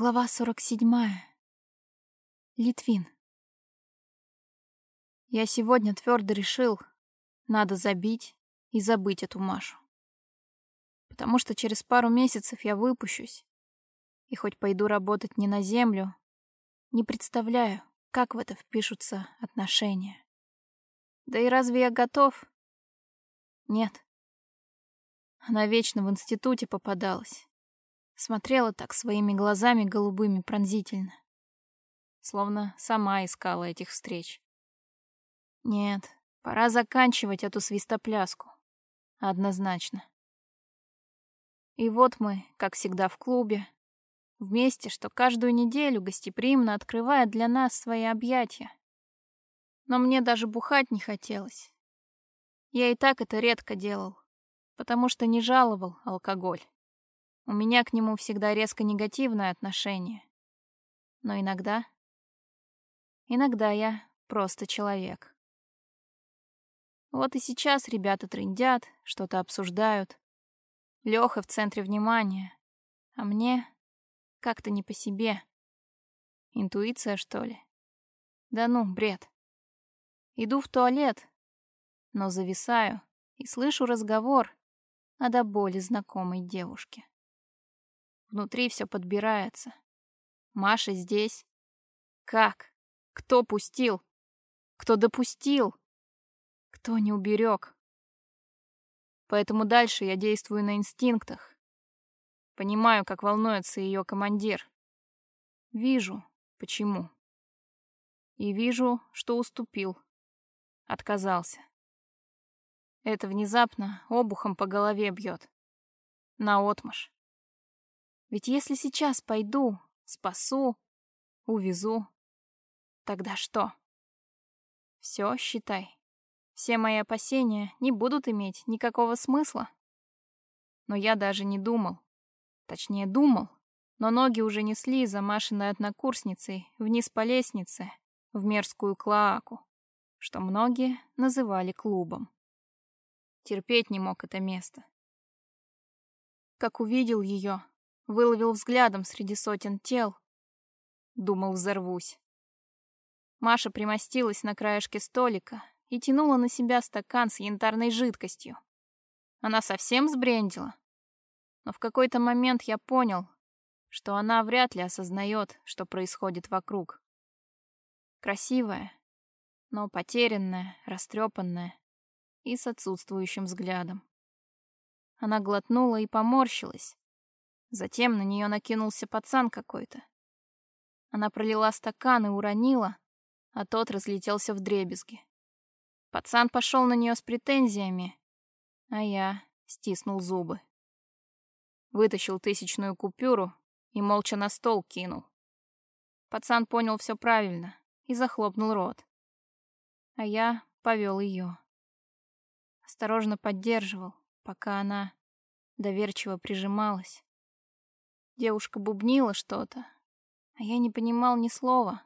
Глава 47. Литвин. Я сегодня твердо решил, надо забить и забыть эту Машу. Потому что через пару месяцев я выпущусь, и хоть пойду работать не на землю, не представляю, как в это впишутся отношения. Да и разве я готов? Нет. Она вечно в институте попадалась. Смотрела так своими глазами голубыми пронзительно. Словно сама искала этих встреч. Нет, пора заканчивать эту свистопляску. Однозначно. И вот мы, как всегда, в клубе. Вместе, что каждую неделю гостеприимно открывает для нас свои объятия. Но мне даже бухать не хотелось. Я и так это редко делал, потому что не жаловал алкоголь. У меня к нему всегда резко негативное отношение. Но иногда... Иногда я просто человек. Вот и сейчас ребята трындят, что-то обсуждают. Лёха в центре внимания. А мне как-то не по себе. Интуиция, что ли? Да ну, бред. Иду в туалет, но зависаю и слышу разговор о до боли знакомой девушке. Внутри все подбирается. Маша здесь. Как? Кто пустил? Кто допустил? Кто не уберег? Поэтому дальше я действую на инстинктах. Понимаю, как волнуется ее командир. Вижу, почему. И вижу, что уступил. Отказался. Это внезапно обухом по голове бьет. Наотмашь. Ведь если сейчас пойду, спасу, увезу, тогда что? Все, считай. Все мои опасения не будут иметь никакого смысла. Но я даже не думал. Точнее, думал, но ноги уже несли за Машиной однокурсницей вниз по лестнице в мерзкую клоаку, что многие называли клубом. Терпеть не мог это место. Как увидел ее, Выловил взглядом среди сотен тел. Думал, взорвусь. Маша примостилась на краешке столика и тянула на себя стакан с янтарной жидкостью. Она совсем сбрендила. Но в какой-то момент я понял, что она вряд ли осознает, что происходит вокруг. Красивая, но потерянная, растрепанная и с отсутствующим взглядом. Она глотнула и поморщилась, Затем на нее накинулся пацан какой-то. Она пролила стакан и уронила, а тот разлетелся в дребезги. Пацан пошел на нее с претензиями, а я стиснул зубы. Вытащил тысячную купюру и молча на стол кинул. Пацан понял все правильно и захлопнул рот. А я повел ее. Осторожно поддерживал, пока она доверчиво прижималась. Девушка бубнила что-то, а я не понимал ни слова.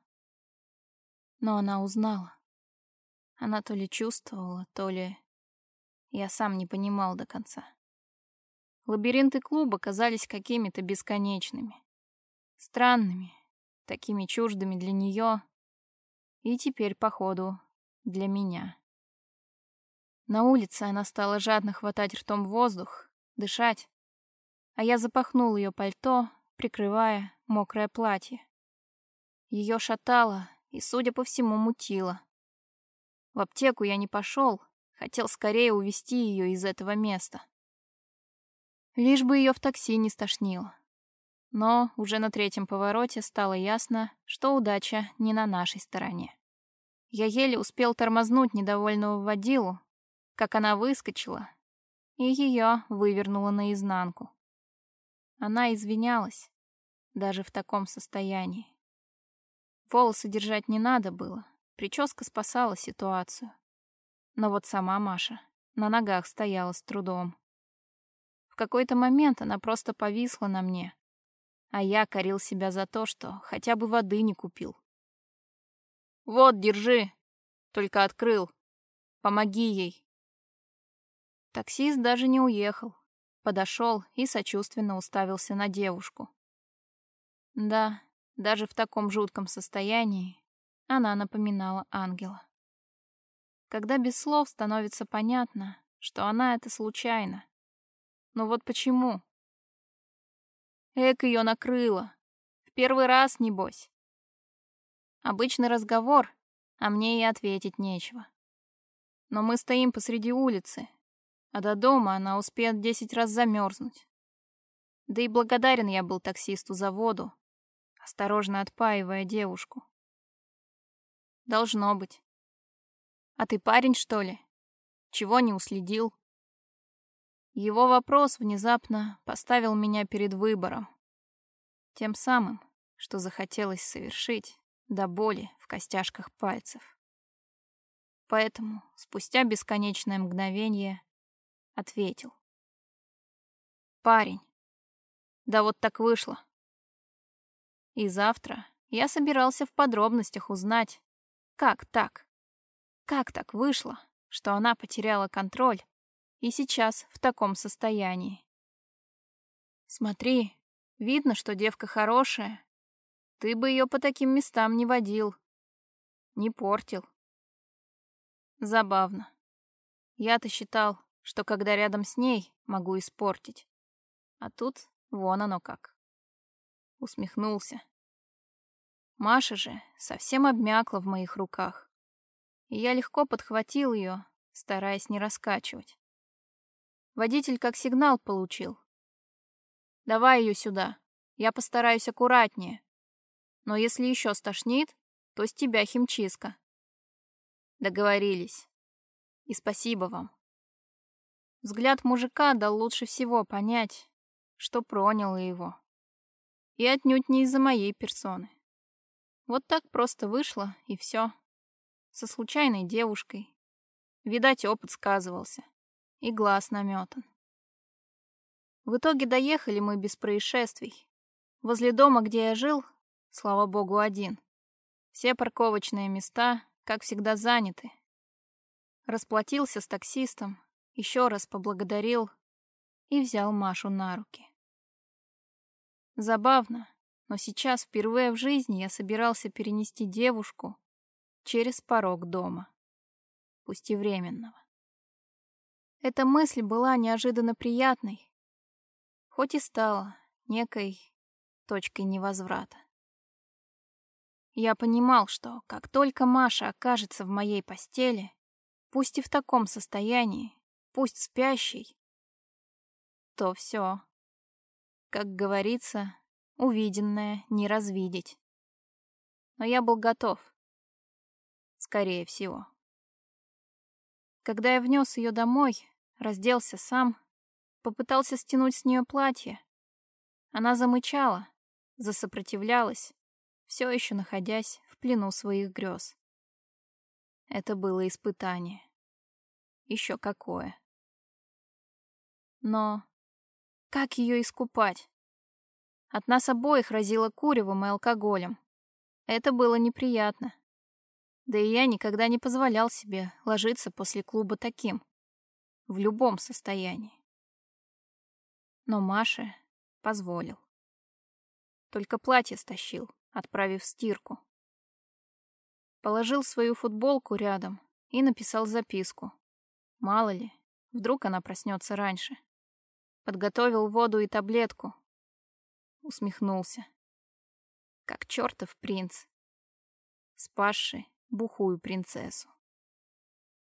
Но она узнала. Она то ли чувствовала, то ли... Я сам не понимал до конца. Лабиринты клуба казались какими-то бесконечными. Странными, такими чуждыми для нее. И теперь, походу, для меня. На улице она стала жадно хватать ртом воздух, дышать а я запахнул ее пальто, прикрывая мокрое платье. Ее шатало и, судя по всему, мутило. В аптеку я не пошел, хотел скорее увести ее из этого места. Лишь бы ее в такси не стошнило. Но уже на третьем повороте стало ясно, что удача не на нашей стороне. Я еле успел тормознуть недовольного водилу, как она выскочила, и ее вывернула наизнанку. Она извинялась, даже в таком состоянии. Волосы держать не надо было, прическа спасала ситуацию. Но вот сама Маша на ногах стояла с трудом. В какой-то момент она просто повисла на мне, а я корил себя за то, что хотя бы воды не купил. «Вот, держи!» Только открыл. Помоги ей. Таксист даже не уехал подошел и сочувственно уставился на девушку. Да, даже в таком жутком состоянии она напоминала ангела. Когда без слов становится понятно, что она это случайно. Но вот почему? Эк, ее накрыло. В первый раз, небось. Обычный разговор, а мне и ответить нечего. Но мы стоим посреди улицы, а до дома она успеет десять раз замерзнуть. Да и благодарен я был таксисту за воду, осторожно отпаивая девушку. Должно быть. А ты парень, что ли? Чего не уследил? Его вопрос внезапно поставил меня перед выбором. Тем самым, что захотелось совершить до боли в костяшках пальцев. Поэтому спустя бесконечное мгновение ответил. Парень. Да вот так вышло. И завтра я собирался в подробностях узнать, как так? Как так вышло, что она потеряла контроль и сейчас в таком состоянии? Смотри, видно, что девка хорошая. Ты бы ее по таким местам не водил, не портил. Забавно. Я-то считал, что когда рядом с ней, могу испортить. А тут вон оно как. Усмехнулся. Маша же совсем обмякла в моих руках. И я легко подхватил ее, стараясь не раскачивать. Водитель как сигнал получил. «Давай ее сюда, я постараюсь аккуратнее. Но если еще стошнит, то с тебя химчистка». Договорились. И спасибо вам. Взгляд мужика дал лучше всего понять, что проняло его. И отнюдь не из-за моей персоны. Вот так просто вышло, и все. Со случайной девушкой. Видать, опыт сказывался. И глаз наметан. В итоге доехали мы без происшествий. Возле дома, где я жил, слава богу, один. Все парковочные места, как всегда, заняты. Расплатился с таксистом, еще раз поблагодарил и взял Машу на руки. Забавно, но сейчас впервые в жизни я собирался перенести девушку через порог дома, пусть и временного. Эта мысль была неожиданно приятной, хоть и стала некой точкой невозврата. Я понимал, что как только Маша окажется в моей постели, пусть и в таком состоянии, пусть спящий, то все. Как говорится, увиденное не развидеть. Но я был готов. Скорее всего. Когда я внес ее домой, разделся сам, попытался стянуть с нее платье. Она замычала, засопротивлялась, все еще находясь в плену своих грез. Это было испытание. Еще какое. Но как ее искупать? От нас обоих разило куревом и алкоголем. Это было неприятно. Да и я никогда не позволял себе ложиться после клуба таким. В любом состоянии. Но Маше позволил. Только платье стащил, отправив в стирку. Положил свою футболку рядом и написал записку. Мало ли, вдруг она проснется раньше. Подготовил воду и таблетку. Усмехнулся. Как чертов принц. Спасший бухую принцессу.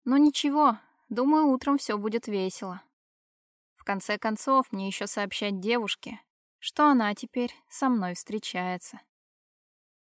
Но ничего, думаю, утром все будет весело. В конце концов, мне еще сообщать девушке, что она теперь со мной встречается.